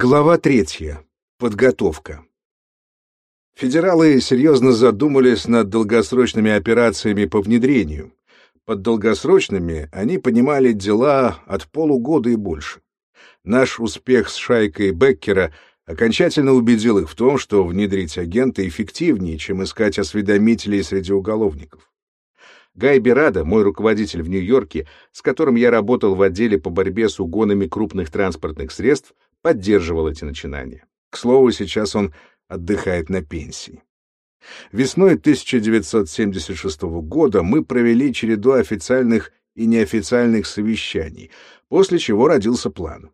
Глава третья. Подготовка. Федералы серьезно задумались над долгосрочными операциями по внедрению. Под долгосрочными они понимали дела от полугода и больше. Наш успех с шайкой Беккера окончательно убедил их в том, что внедрить агента эффективнее, чем искать осведомителей среди уголовников. Гай Берада, мой руководитель в Нью-Йорке, с которым я работал в отделе по борьбе с угонами крупных транспортных средств, поддерживал эти начинания. К слову, сейчас он отдыхает на пенсии. Весной 1976 года мы провели череду официальных и неофициальных совещаний, после чего родился план.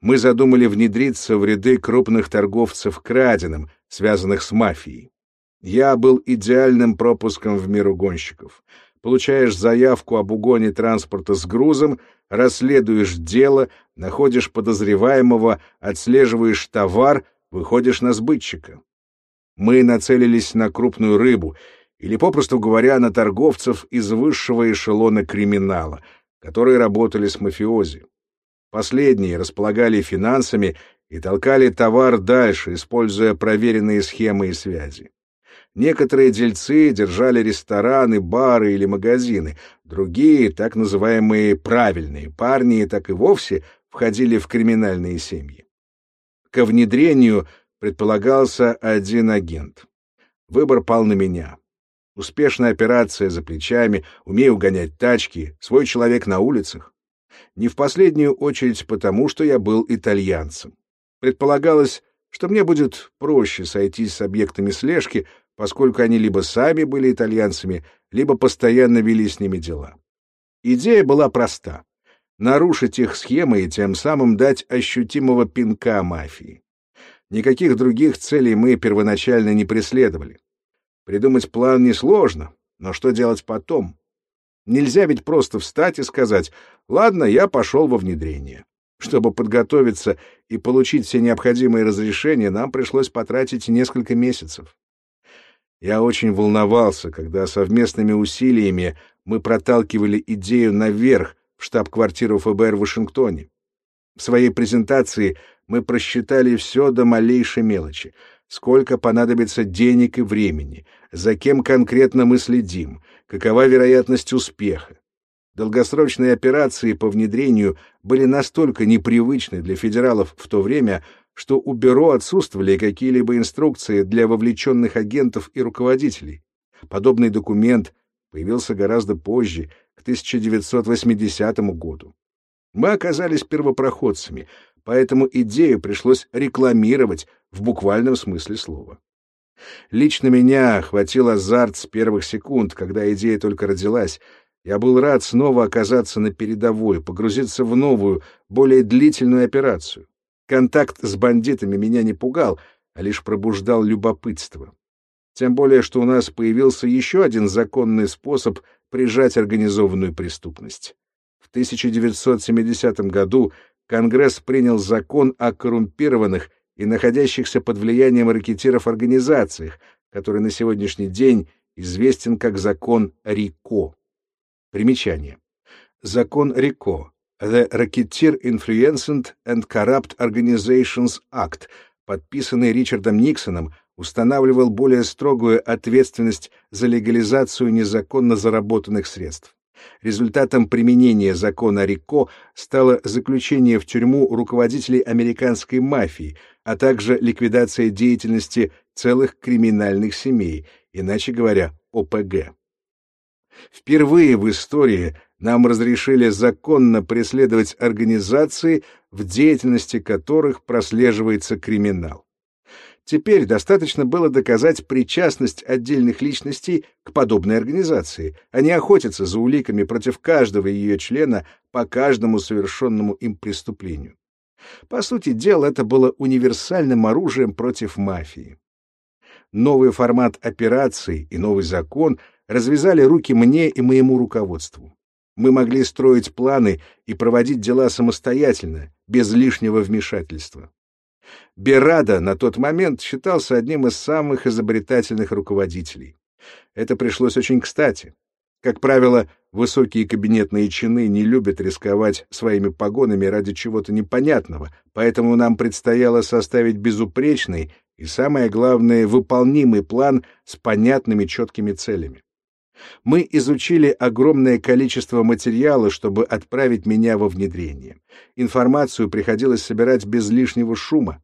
Мы задумали внедриться в ряды крупных торговцев краденым, связанных с мафией. Я был идеальным пропуском в мир угонщиков. Получаешь заявку об угоне транспорта с грузом, расследуешь дело, находишь подозреваемого, отслеживаешь товар, выходишь на сбытчика. Мы нацелились на крупную рыбу, или, попросту говоря, на торговцев из высшего эшелона криминала, которые работали с мафиози. Последние располагали финансами и толкали товар дальше, используя проверенные схемы и связи. Некоторые дельцы держали рестораны, бары или магазины, другие, так называемые правильные парни, так и вовсе входили в криминальные семьи. Ко внедрению предполагался один агент. Выбор пал на меня. Успешная операция за плечами, умею гонять тачки, свой человек на улицах. Не в последнюю очередь потому, что я был итальянцем. Предполагалось, что мне будет проще сойтись с объектами слежки, поскольку они либо сами были итальянцами, либо постоянно вели с ними дела. Идея была проста — нарушить их схемы и тем самым дать ощутимого пинка мафии. Никаких других целей мы первоначально не преследовали. Придумать план несложно, но что делать потом? Нельзя ведь просто встать и сказать «Ладно, я пошел во внедрение». Чтобы подготовиться и получить все необходимые разрешения, нам пришлось потратить несколько месяцев. Я очень волновался, когда совместными усилиями мы проталкивали идею наверх в штаб-квартиру ФБР в Вашингтоне. В своей презентации мы просчитали все до малейшей мелочи. Сколько понадобится денег и времени, за кем конкретно мы следим, какова вероятность успеха. Долгосрочные операции по внедрению были настолько непривычны для федералов в то время, что у бюро отсутствовали какие-либо инструкции для вовлеченных агентов и руководителей. Подобный документ появился гораздо позже, к 1980 году. Мы оказались первопроходцами, поэтому идею пришлось рекламировать в буквальном смысле слова. Лично меня охватил азарт с первых секунд, когда идея только родилась. Я был рад снова оказаться на передовой, погрузиться в новую, более длительную операцию. Контакт с бандитами меня не пугал, а лишь пробуждал любопытство. Тем более, что у нас появился еще один законный способ прижать организованную преступность. В 1970 году Конгресс принял закон о коррумпированных и находящихся под влиянием ракетиров организациях, который на сегодняшний день известен как закон РИКО. Примечание. Закон РИКО The Racketeer Influenced and Corrupt Organizations Act, подписанный Ричардом Никсоном, устанавливал более строгую ответственность за легализацию незаконно заработанных средств. Результатом применения закона РИКО стало заключение в тюрьму руководителей американской мафии, а также ликвидация деятельности целых криминальных семей, иначе говоря, ОПГ. Впервые в истории нам разрешили законно преследовать организации, в деятельности которых прослеживается криминал. Теперь достаточно было доказать причастность отдельных личностей к подобной организации, а не охотиться за уликами против каждого ее члена по каждому совершенному им преступлению. По сути дела, это было универсальным оружием против мафии. Новый формат операции и новый закон развязали руки мне и моему руководству. Мы могли строить планы и проводить дела самостоятельно, без лишнего вмешательства. Берада на тот момент считался одним из самых изобретательных руководителей. Это пришлось очень кстати. Как правило, высокие кабинетные чины не любят рисковать своими погонами ради чего-то непонятного, поэтому нам предстояло составить безупречный и, самое главное, выполнимый план с понятными четкими целями. Мы изучили огромное количество материала, чтобы отправить меня во внедрение. Информацию приходилось собирать без лишнего шума.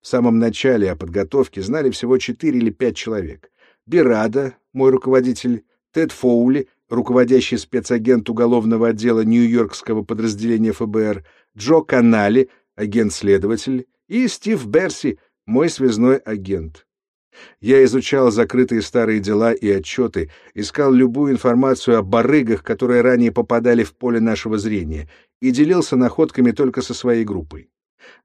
В самом начале о подготовке знали всего четыре или пять человек. Бирада, мой руководитель, Тед Фоули, руководящий спецагент уголовного отдела Нью-Йоркского подразделения ФБР, Джо Канали, агент-следователь, и Стив Берси, мой связной агент. Я изучал закрытые старые дела и отчеты, искал любую информацию о барыгах, которые ранее попадали в поле нашего зрения, и делился находками только со своей группой.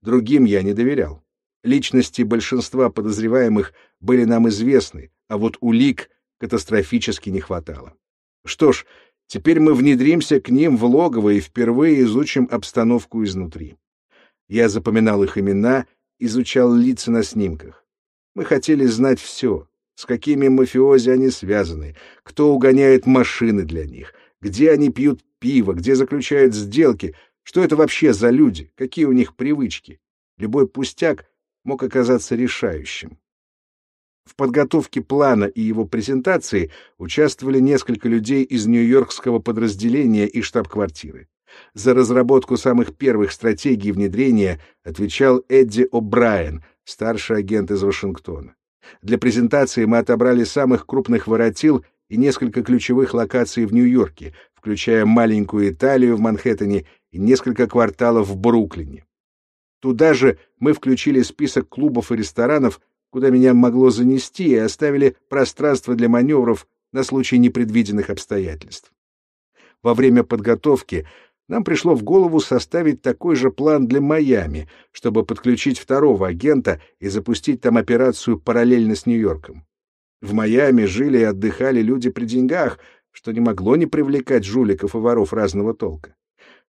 Другим я не доверял. Личности большинства подозреваемых были нам известны, а вот улик катастрофически не хватало. Что ж, теперь мы внедримся к ним в логово и впервые изучим обстановку изнутри. Я запоминал их имена, изучал лица на снимках. Мы хотели знать все, с какими мафиози они связаны, кто угоняет машины для них, где они пьют пиво, где заключают сделки, что это вообще за люди, какие у них привычки. Любой пустяк мог оказаться решающим. В подготовке плана и его презентации участвовали несколько людей из нью-йоркского подразделения и штаб-квартиры. За разработку самых первых стратегий внедрения отвечал Эдди О'Брайен, старший агент из Вашингтона. Для презентации мы отобрали самых крупных воротил и несколько ключевых локаций в Нью-Йорке, включая маленькую Италию в Манхэттене и несколько кварталов в Бруклине. Туда же мы включили список клубов и ресторанов, куда меня могло занести, и оставили пространство для маневров на случай непредвиденных обстоятельств. Во время подготовки нам пришло в голову составить такой же план для Майами, чтобы подключить второго агента и запустить там операцию параллельно с Нью-Йорком. В Майами жили и отдыхали люди при деньгах, что не могло не привлекать жуликов и воров разного толка.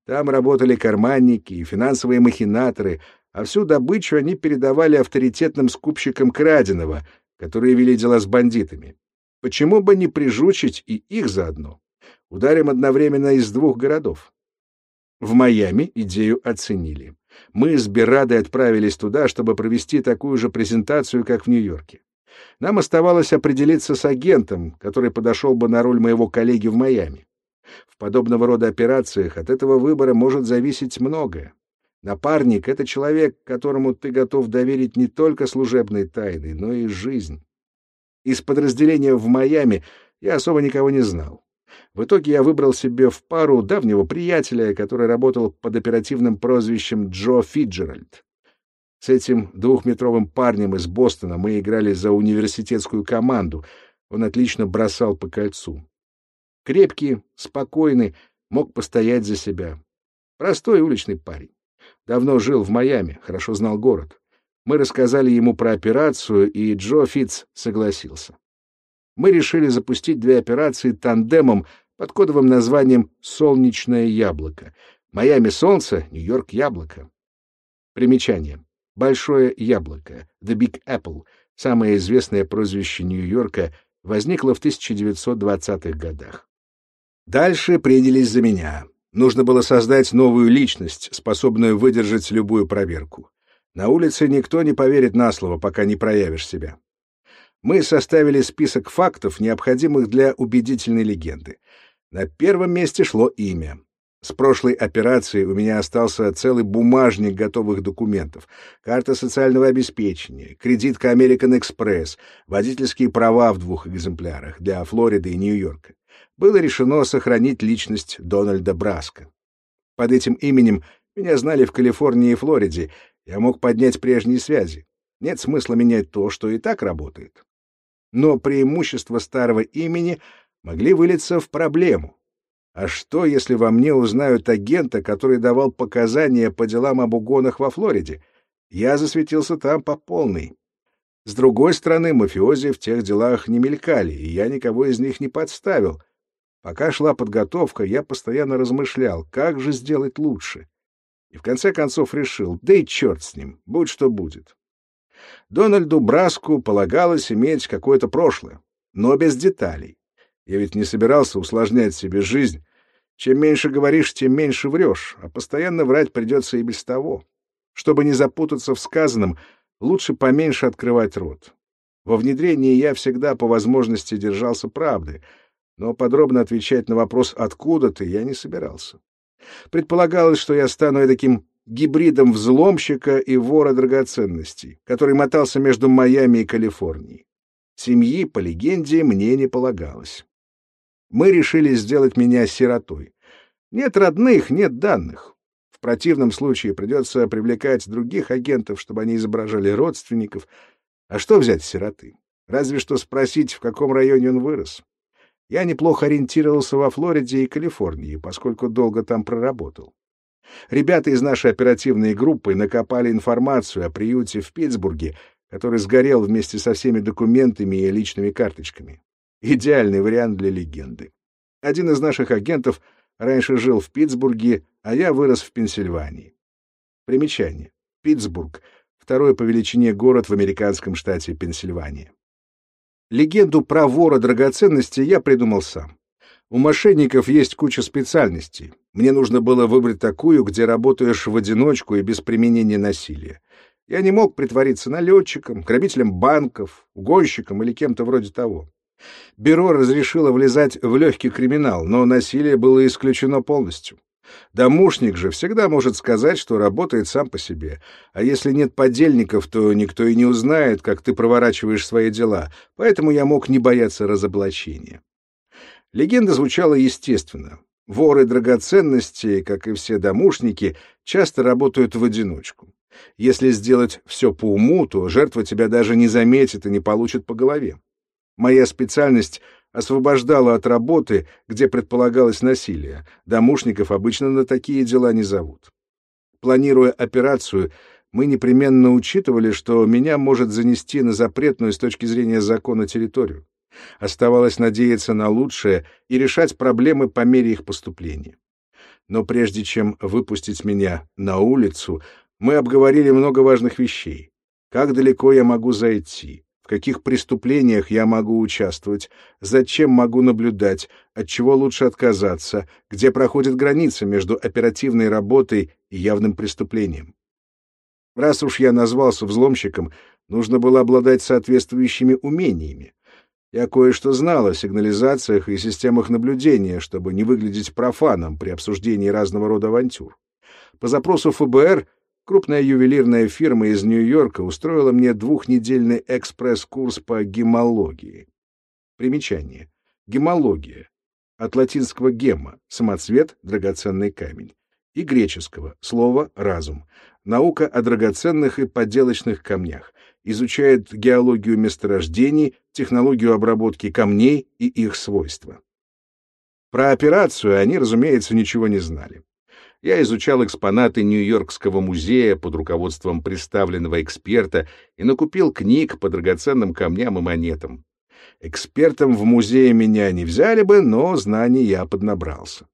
Там работали карманники и финансовые махинаторы, а всю добычу они передавали авторитетным скупщикам краденого, которые вели дела с бандитами. Почему бы не прижучить и их заодно? Ударим одновременно из двух городов. В Майами идею оценили. Мы с Берадой отправились туда, чтобы провести такую же презентацию, как в Нью-Йорке. Нам оставалось определиться с агентом, который подошел бы на роль моего коллеги в Майами. В подобного рода операциях от этого выбора может зависеть многое. Напарник — это человек, которому ты готов доверить не только служебные тайны, но и жизнь. Из подразделения в Майами я особо никого не знал. В итоге я выбрал себе в пару давнего приятеля, который работал под оперативным прозвищем Джо Фиджеральд. С этим двухметровым парнем из Бостона мы играли за университетскую команду. Он отлично бросал по кольцу. Крепкий, спокойный, мог постоять за себя. Простой уличный парень. Давно жил в Майами, хорошо знал город. Мы рассказали ему про операцию, и Джо Фитц согласился. Мы решили запустить две операции тандемом под кодовым названием «Солнечное яблоко». Майами — солнце, Нью-Йорк — яблоко. Примечание. Большое яблоко, The Big Apple, самое известное прозвище Нью-Йорка, возникло в 1920-х годах. Дальше принялись за меня. Нужно было создать новую личность, способную выдержать любую проверку. На улице никто не поверит на слово, пока не проявишь себя. Мы составили список фактов, необходимых для убедительной легенды. На первом месте шло имя. С прошлой операции у меня остался целый бумажник готовых документов. Карта социального обеспечения, кредитка American Express, водительские права в двух экземплярах для Флориды и Нью-Йорка было решено сохранить личность Дональда Браска. Под этим именем меня знали в Калифорнии и Флориде, я мог поднять прежние связи. Нет смысла менять то, что и так работает. Но преимущества старого имени могли вылиться в проблему. А что, если во мне узнают агента, который давал показания по делам об угонах во Флориде? Я засветился там по полной. С другой стороны, мафиози в тех делах не мелькали, и я никого из них не подставил. Пока шла подготовка, я постоянно размышлял, как же сделать лучше. И в конце концов решил, да и черт с ним, будь что будет. Дональду Браску полагалось иметь какое-то прошлое, но без деталей. Я ведь не собирался усложнять себе жизнь. Чем меньше говоришь, тем меньше врешь, а постоянно врать придется и без того. Чтобы не запутаться в сказанном, лучше поменьше открывать рот. Во внедрении я всегда по возможности держался правды, но подробно отвечать на вопрос «откуда ты» я не собирался. Предполагалось, что я стану таким гибридом взломщика и вора драгоценностей, который мотался между Майами и Калифорнией. Семьи, по легенде, мне не полагалось. Мы решили сделать меня сиротой. Нет родных, нет данных. В противном случае придется привлекать других агентов, чтобы они изображали родственников. А что взять сироты? Разве что спросить, в каком районе он вырос. Я неплохо ориентировался во Флориде и Калифорнии, поскольку долго там проработал. Ребята из нашей оперативной группы накопали информацию о приюте в Питтсбурге, который сгорел вместе со всеми документами и личными карточками. Идеальный вариант для легенды. Один из наших агентов раньше жил в Питтсбурге, а я вырос в Пенсильвании. Примечание. Питтсбург — второй по величине город в американском штате Пенсильвания. Легенду про вора драгоценностей я придумал сам. У мошенников есть куча специальностей. Мне нужно было выбрать такую, где работаешь в одиночку и без применения насилия. Я не мог притвориться налетчиком, грабителем банков, угонщиком или кем-то вроде того. Бюро разрешило влезать в легкий криминал, но насилие было исключено полностью. Домушник же всегда может сказать, что работает сам по себе, а если нет подельников, то никто и не узнает, как ты проворачиваешь свои дела, поэтому я мог не бояться разоблачения. Легенда звучала естественно. Воры драгоценностей, как и все домушники, часто работают в одиночку. Если сделать все по уму, то жертва тебя даже не заметит и не получит по голове. Моя специальность освобождала от работы, где предполагалось насилие. Домушников обычно на такие дела не зовут. Планируя операцию, мы непременно учитывали, что меня может занести на запретную с точки зрения закона территорию. Оставалось надеяться на лучшее и решать проблемы по мере их поступления. Но прежде чем выпустить меня на улицу, мы обговорили много важных вещей. Как далеко я могу зайти? В каких преступлениях я могу участвовать? Зачем могу наблюдать? От чего лучше отказаться? Где проходит граница между оперативной работой и явным преступлением? Раз уж я назвался взломщиком, нужно было обладать соответствующими умениями. Я кое-что знал о сигнализациях и системах наблюдения, чтобы не выглядеть профаном при обсуждении разного рода авантюр. По запросу ФБР Крупная ювелирная фирма из Нью-Йорка устроила мне двухнедельный экспресс-курс по гемологии. Примечание. Гемология. От латинского гема — самоцвет, драгоценный камень. И греческого — слово «разум». Наука о драгоценных и подделочных камнях. Изучает геологию месторождений, технологию обработки камней и их свойства. Про операцию они, разумеется, ничего не знали я изучал экспонаты Нью-Йоркского музея под руководством представленного эксперта и накупил книг по драгоценным камням и монетам. Экспертом в музее меня не взяли бы, но знаний я поднабрался.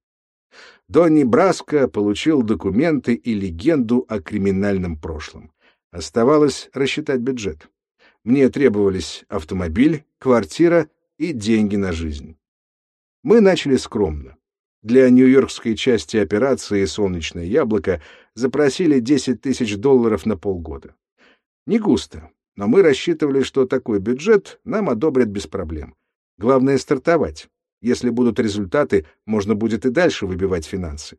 Донни Браско получил документы и легенду о криминальном прошлом. Оставалось рассчитать бюджет. Мне требовались автомобиль, квартира и деньги на жизнь. Мы начали скромно. Для нью-йоркской части операции «Солнечное яблоко» запросили 10 тысяч долларов на полгода. Не густо, но мы рассчитывали, что такой бюджет нам одобрят без проблем. Главное — стартовать. Если будут результаты, можно будет и дальше выбивать финансы.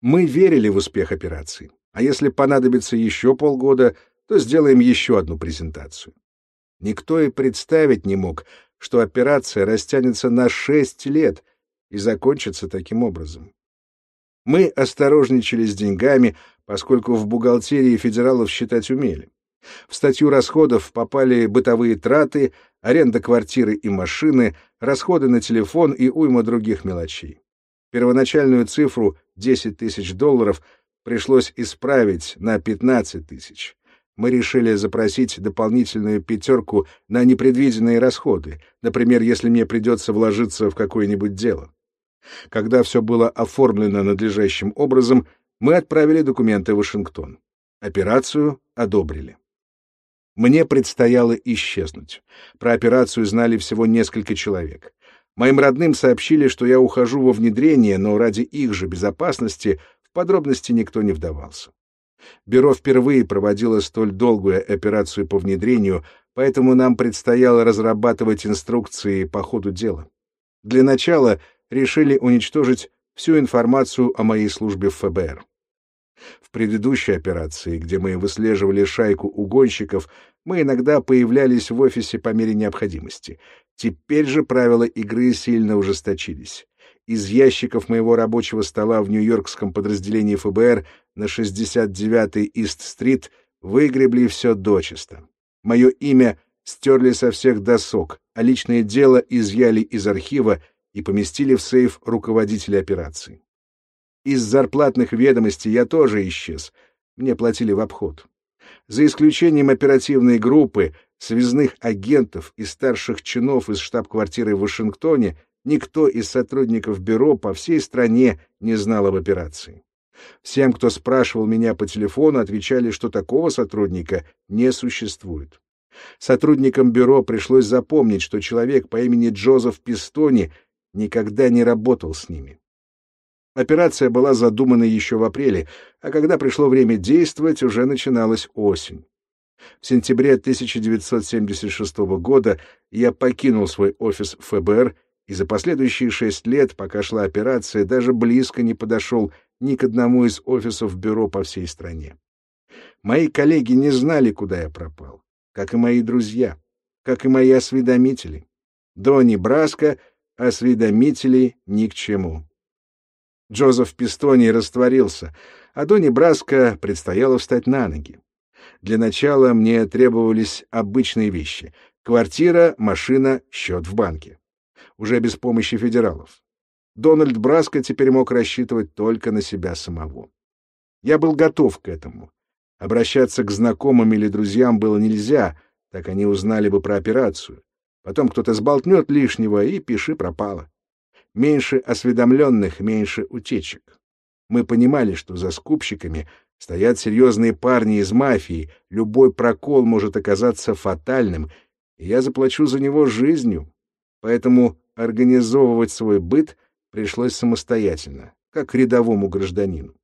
Мы верили в успех операции, а если понадобится еще полгода, то сделаем еще одну презентацию. Никто и представить не мог, что операция растянется на шесть лет — и закончится таким образом. Мы осторожничали с деньгами, поскольку в бухгалтерии федералов считать умели. В статью расходов попали бытовые траты, аренда квартиры и машины, расходы на телефон и уйма других мелочей. Первоначальную цифру 10 тысяч долларов пришлось исправить на 15 тысяч. Мы решили запросить дополнительную пятерку на непредвиденные расходы, например, если мне придется вложиться в какое-нибудь дело. Когда все было оформлено надлежащим образом, мы отправили документы в Вашингтон. Операцию одобрили. Мне предстояло исчезнуть. Про операцию знали всего несколько человек. Моим родным сообщили, что я ухожу во внедрение, но ради их же безопасности подробности никто не вдавался. Бюро впервые проводило столь долгую операцию по внедрению, поэтому нам предстояло разрабатывать инструкции по ходу дела. Для начала решили уничтожить всю информацию о моей службе в ФБР. В предыдущей операции, где мы выслеживали шайку угонщиков, мы иногда появлялись в офисе по мере необходимости. Теперь же правила игры сильно ужесточились. Из ящиков моего рабочего стола в нью-йоркском подразделении ФБР на 69-й Ист-стрит выгребли все дочисто. Мое имя стерли со всех досок, а личное дело изъяли из архива и поместили в сейф руководителя операции. Из зарплатных ведомостей я тоже исчез. Мне платили в обход. За исключением оперативной группы, связных агентов и старших чинов из штаб-квартиры в Вашингтоне, никто из сотрудников бюро по всей стране не знал об операции. Всем, кто спрашивал меня по телефону, отвечали, что такого сотрудника не существует. Сотрудникам бюро пришлось запомнить, что человек по имени Джозеф Пистони никогда не работал с ними. Операция была задумана еще в апреле, а когда пришло время действовать, уже начиналась осень. В сентябре 1976 года я покинул свой офис ФБР и за последующие шесть лет, пока шла операция, даже близко не подошел ни к одному из офисов бюро по всей стране. Мои коллеги не знали, куда я пропал, как и мои друзья, как и мои осведомители. До Небраска осведомители ни к чему. Джозеф Пистони растворился, а до Небраска предстояло встать на ноги. Для начала мне требовались обычные вещи — квартира, машина, счет в банке. Уже без помощи федералов. Дональд Браско теперь мог рассчитывать только на себя самого. Я был готов к этому. Обращаться к знакомым или друзьям было нельзя, так они узнали бы про операцию. Потом кто-то сболтнет лишнего, и пиши пропало. Меньше осведомленных, меньше утечек. Мы понимали, что за скупщиками стоят серьезные парни из мафии, любой прокол может оказаться фатальным, и я заплачу за него жизнью. Поэтому организовывать свой быт — пришлось самостоятельно, как рядовому гражданину.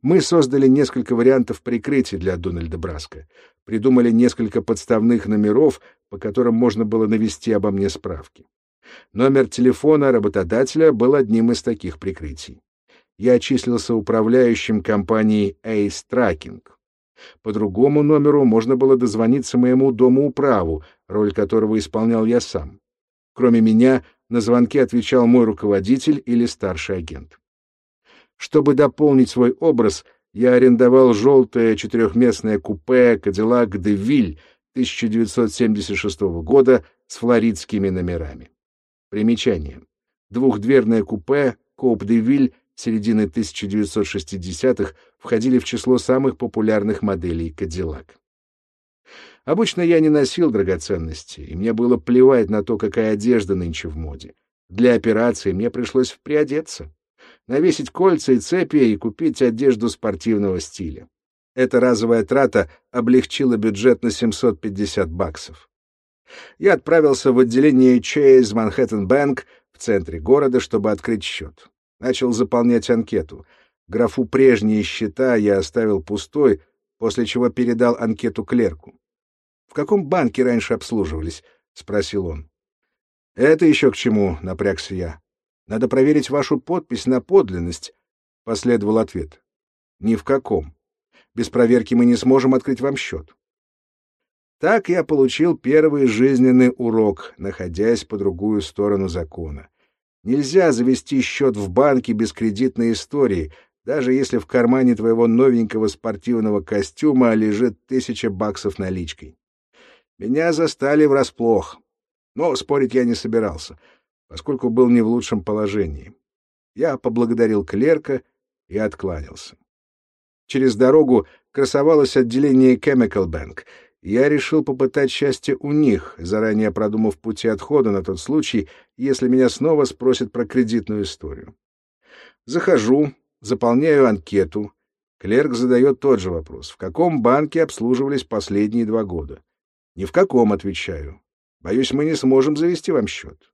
Мы создали несколько вариантов прикрытия для Дональда Браска, придумали несколько подставных номеров, по которым можно было навести обо мне справки. Номер телефона работодателя был одним из таких прикрытий. Я числился управляющим компанией Ace Tracking. По другому номеру можно было дозвониться моему дому управу, роль которого исполнял я сам. Кроме меня, на звонки отвечал мой руководитель или старший агент. Чтобы дополнить свой образ, я арендовал желтое четырехместное купе «Кадиллак де Виль» 1976 года с флоридскими номерами. Примечание. Двухдверное купе «Коуп де Виль» середины 1960-х входили в число самых популярных моделей «Кадиллак». Обычно я не носил драгоценности, и мне было плевать на то, какая одежда нынче в моде. Для операции мне пришлось приодеться, навесить кольца и цепи и купить одежду спортивного стиля. Эта разовая трата облегчила бюджет на 750 баксов. Я отправился в отделение Chase Manhattan Bank в центре города, чтобы открыть счет. Начал заполнять анкету. Графу «Прежние счета» я оставил пустой, после чего передал анкету клерку. В каком банке раньше обслуживались? — спросил он. — Это еще к чему? — напрягся я. — Надо проверить вашу подпись на подлинность, — последовал ответ. — Ни в каком. Без проверки мы не сможем открыть вам счет. Так я получил первый жизненный урок, находясь по другую сторону закона. Нельзя завести счет в банке без кредитной истории, даже если в кармане твоего новенького спортивного костюма лежит тысяча баксов наличкой. Меня застали врасплох. Но спорить я не собирался, поскольку был не в лучшем положении. Я поблагодарил клерка и откланялся. Через дорогу красовалось отделение Chemical Bank, я решил попытать счастье у них, заранее продумав пути отхода на тот случай, если меня снова спросят про кредитную историю. Захожу, заполняю анкету. Клерк задает тот же вопрос. В каком банке обслуживались последние два года? Ни в каком, отвечаю. Боюсь, мы не сможем завести вам счет.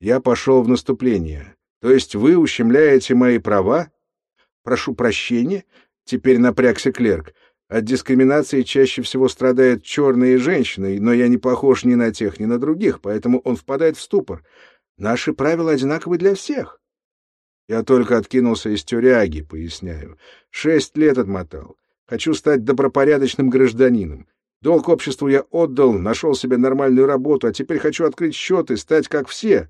Я пошел в наступление. То есть вы ущемляете мои права? Прошу прощения. Теперь напрягся клерк. От дискриминации чаще всего страдают черные женщины, но я не похож ни на тех, ни на других, поэтому он впадает в ступор. Наши правила одинаковы для всех. Я только откинулся из тюряги, поясняю. Шесть лет отмотал. Хочу стать добропорядочным гражданином. Долг обществу я отдал, нашел себе нормальную работу, а теперь хочу открыть счет и стать как все.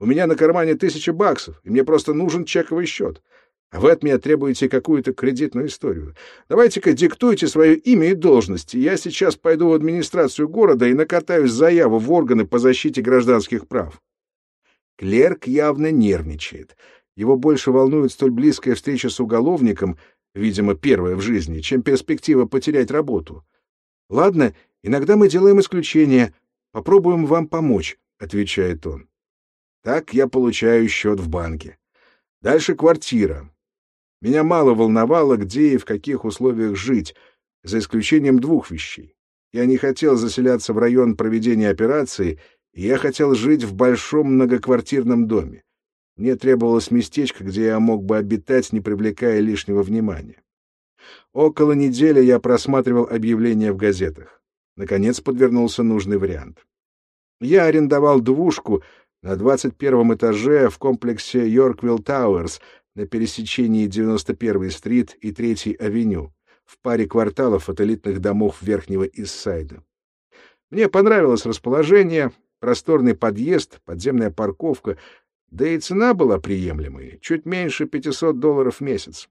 У меня на кармане тысяча баксов, и мне просто нужен чековый счет. А вы от меня требуете какую-то кредитную историю. Давайте-ка диктуйте свое имя и должность. Я сейчас пойду в администрацию города и накатаюсь заяву в органы по защите гражданских прав. Клерк явно нервничает. Его больше волнует столь близкая встреча с уголовником, видимо, первая в жизни, чем перспектива потерять работу. «Ладно, иногда мы делаем исключения. Попробуем вам помочь», — отвечает он. Так я получаю счет в банке. Дальше квартира. Меня мало волновало, где и в каких условиях жить, за исключением двух вещей. Я не хотел заселяться в район проведения операции, и я хотел жить в большом многоквартирном доме. Мне требовалось местечко, где я мог бы обитать, не привлекая лишнего внимания. Около недели я просматривал объявления в газетах. Наконец подвернулся нужный вариант. Я арендовал двушку на 21 этаже в комплексе Йорквилл Тауэрс на пересечении 91-й стрит и 3-й авеню, в паре кварталов от элитных домов Верхнего Иссайда. Мне понравилось расположение, просторный подъезд, подземная парковка, да и цена была приемлемой, чуть меньше 500 долларов в месяц.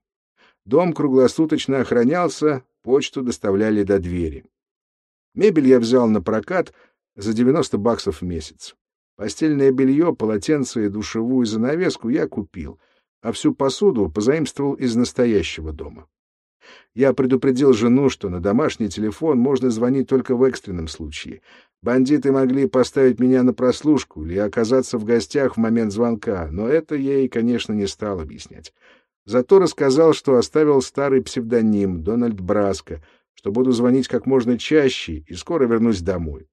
Дом круглосуточно охранялся, почту доставляли до двери. Мебель я взял на прокат за 90 баксов в месяц. Постельное белье, полотенце и душевую занавеску я купил, а всю посуду позаимствовал из настоящего дома. Я предупредил жену, что на домашний телефон можно звонить только в экстренном случае. Бандиты могли поставить меня на прослушку или оказаться в гостях в момент звонка, но это ей, конечно, не стал объяснять. Зато рассказал, что оставил старый псевдоним Дональд Браско, что буду звонить как можно чаще и скоро вернусь домой.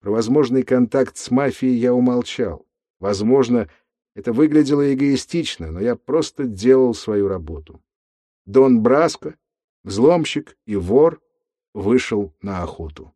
Про возможный контакт с мафией я умолчал. Возможно, это выглядело эгоистично, но я просто делал свою работу. Дон Браско, взломщик и вор, вышел на охоту.